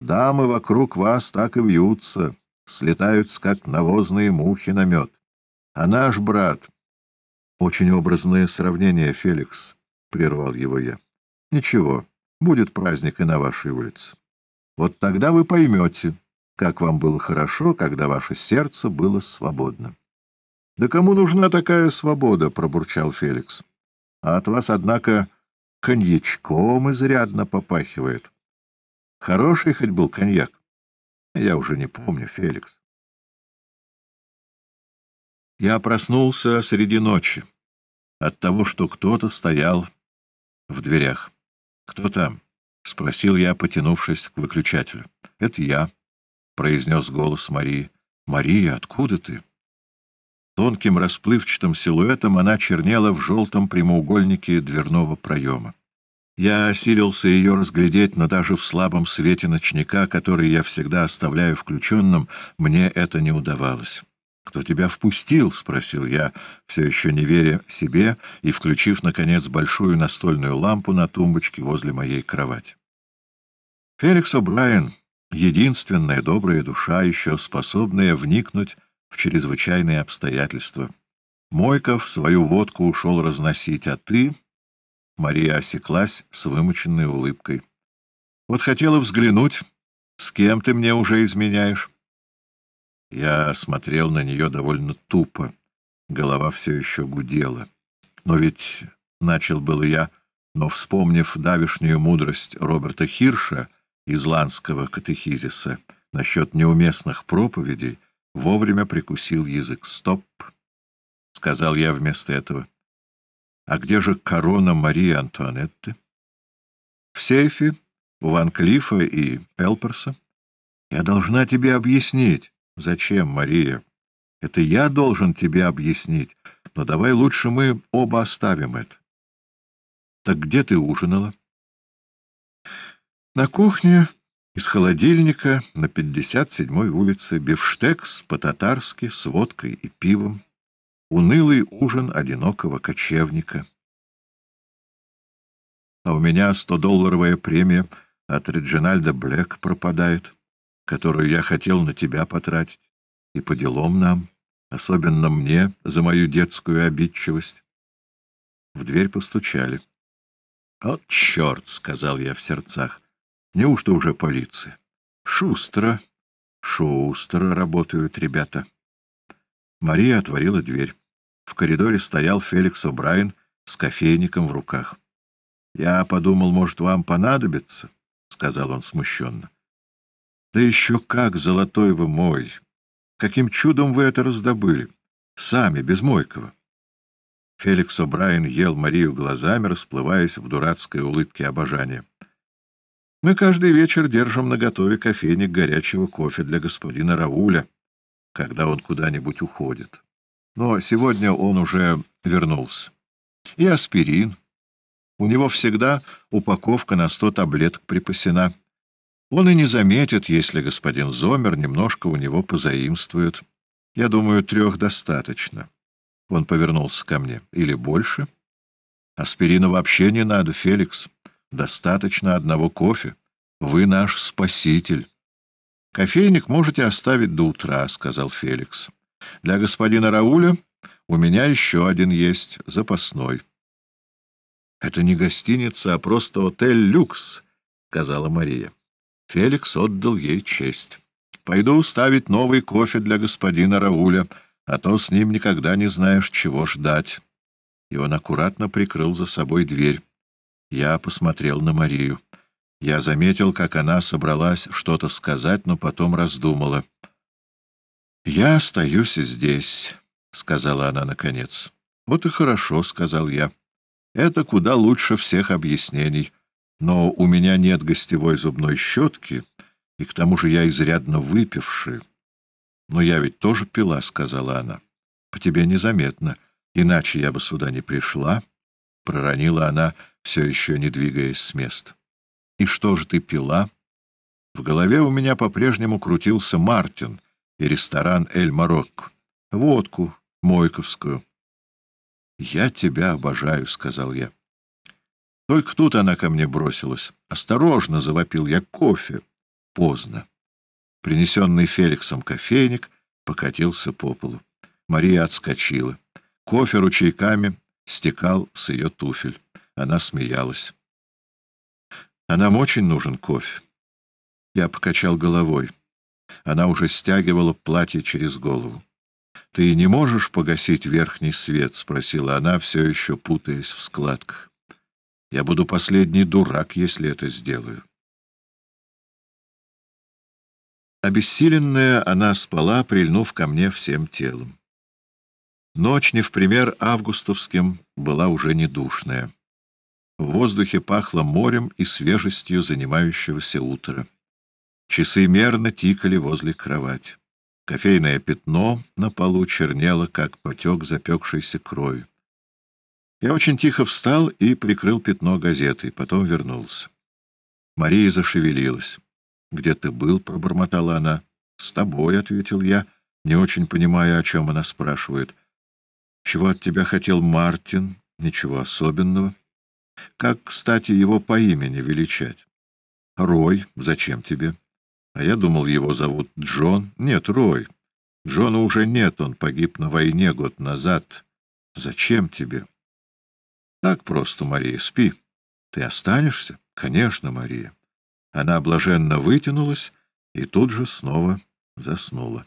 Дамы вокруг вас так и вьются, слетаются, как навозные мухи на мед. А наш брат... — Очень образное сравнение, Феликс, — прервал его я. — Ничего, будет праздник и на вашей улице. Вот тогда вы поймете, как вам было хорошо, когда ваше сердце было свободно. — Да кому нужна такая свобода? — пробурчал Феликс. — А от вас, однако, коньячком изрядно попахивает. Хороший хоть был коньяк. Я уже не помню, Феликс. Я проснулся среди ночи от того, что кто-то стоял в дверях. — Кто там? — спросил я, потянувшись к выключателю. — Это я, — произнес голос Марии. — Мария, откуда ты? Тонким расплывчатым силуэтом она чернела в желтом прямоугольнике дверного проема. Я осилился ее разглядеть, но даже в слабом свете ночника, который я всегда оставляю включенным, мне это не удавалось. «Кто тебя впустил?» — спросил я, все еще не веря себе и включив, наконец, большую настольную лампу на тумбочке возле моей кровати. Феликс О'Брайен — единственная добрая душа, еще способная вникнуть в чрезвычайные обстоятельства. Мойков свою водку ушел разносить, а ты... Мария осеклась с вымученной улыбкой. — Вот хотела взглянуть, с кем ты мне уже изменяешь. Я смотрел на нее довольно тупо. Голова все еще гудела. Но ведь начал было я, но, вспомнив давишнюю мудрость Роберта Хирша из Ланского катехизиса насчет неуместных проповедей, вовремя прикусил язык. «Стоп!» — сказал я вместо этого. «А где же корона Марии Антуанетты?» «В сейфе у Ван Клифа и Элперса. Я должна тебе объяснить». Зачем, Мария? Это я должен тебе объяснить, но давай лучше мы оба оставим это. Так где ты ужинала? На кухне из холодильника на 57-й улице бифштекс по-татарски с водкой и пивом. Унылый ужин одинокого кочевника. А у меня 100-долларовая премия от Реджинальда Блэк пропадает которую я хотел на тебя потратить, и по делам нам, особенно мне, за мою детскую обидчивость. В дверь постучали. — Вот черт! — сказал я в сердцах. — Неужто уже полиция? — Шустро, шустро работают ребята. Мария отворила дверь. В коридоре стоял Феликс О'Брайен с кофейником в руках. — Я подумал, может, вам понадобится, — сказал он смущенно. Да еще как, золотой вы мой! Каким чудом вы это раздобыли? Сами, без Мойкова. Феликс О'Брайен ел Марию глазами, расплываясь в дурацкой улыбке обожания. Мы каждый вечер держим наготове кофейник горячего кофе для господина Рауля, когда он куда-нибудь уходит. Но сегодня он уже вернулся. И аспирин. У него всегда упаковка на сто таблеток припасена. Он и не заметит, если господин Зомер немножко у него позаимствует. Я думаю, трех достаточно. Он повернулся ко мне. Или больше? Аспирина вообще не надо, Феликс. Достаточно одного кофе. Вы наш спаситель. Кофейник можете оставить до утра, — сказал Феликс. Для господина Рауля у меня еще один есть, запасной. — Это не гостиница, а просто отель «Люкс», — сказала Мария. Феликс отдал ей честь. — Пойду ставить новый кофе для господина Рауля, а то с ним никогда не знаешь, чего ждать. И он аккуратно прикрыл за собой дверь. Я посмотрел на Марию. Я заметил, как она собралась что-то сказать, но потом раздумала. — Я остаюсь здесь, — сказала она наконец. — Вот и хорошо, — сказал я. — Это куда лучше всех объяснений. — но у меня нет гостевой зубной щетки, и к тому же я изрядно выпивший. — Но я ведь тоже пила, — сказала она. — По тебе незаметно, иначе я бы сюда не пришла, — проронила она, все еще не двигаясь с места. — И что же ты пила? В голове у меня по-прежнему крутился Мартин и ресторан «Эль Марокко». Водку, мойковскую. — Я тебя обожаю, — сказал я. — только тут она ко мне бросилась. «Осторожно!» — завопил я. «Кофе!» поздно. Принесенный Феликсом кофейник покатился по полу. Мария отскочила. Кофе ручейками стекал с ее туфель. Она смеялась. А нам очень нужен кофе. Я покачал головой. Она уже стягивала платье через голову. — Ты не можешь погасить верхний свет? — спросила она, все еще путаясь в складках. — Я буду последний дурак, если это сделаю. Обессиленная, она спала, прильнув ко мне всем телом. Ночь, не в пример августовским, была уже не душная. В воздухе пахло морем и свежестью занимающегося утра. Часы мерно тикали возле кровати. Кофейное пятно на полу чернело, как потек запекшейся крови. Я очень тихо встал и прикрыл пятно газетой, потом вернулся. Мария зашевелилась. — Где ты был? — пробормотала она. — С тобой, — ответил я, не очень понимая, о чем она спрашивает. — Чего от тебя хотел Мартин? Ничего особенного. Как, кстати, его по имени величать? — Рой. Зачем тебе? — а я думал, его зовут Джон. Нет, Рой. Джона уже нет, он погиб на войне год назад. Зачем тебе? Так просто, Мария, спи. Ты останешься? Конечно, Мария. Она блаженно вытянулась и тут же снова заснула.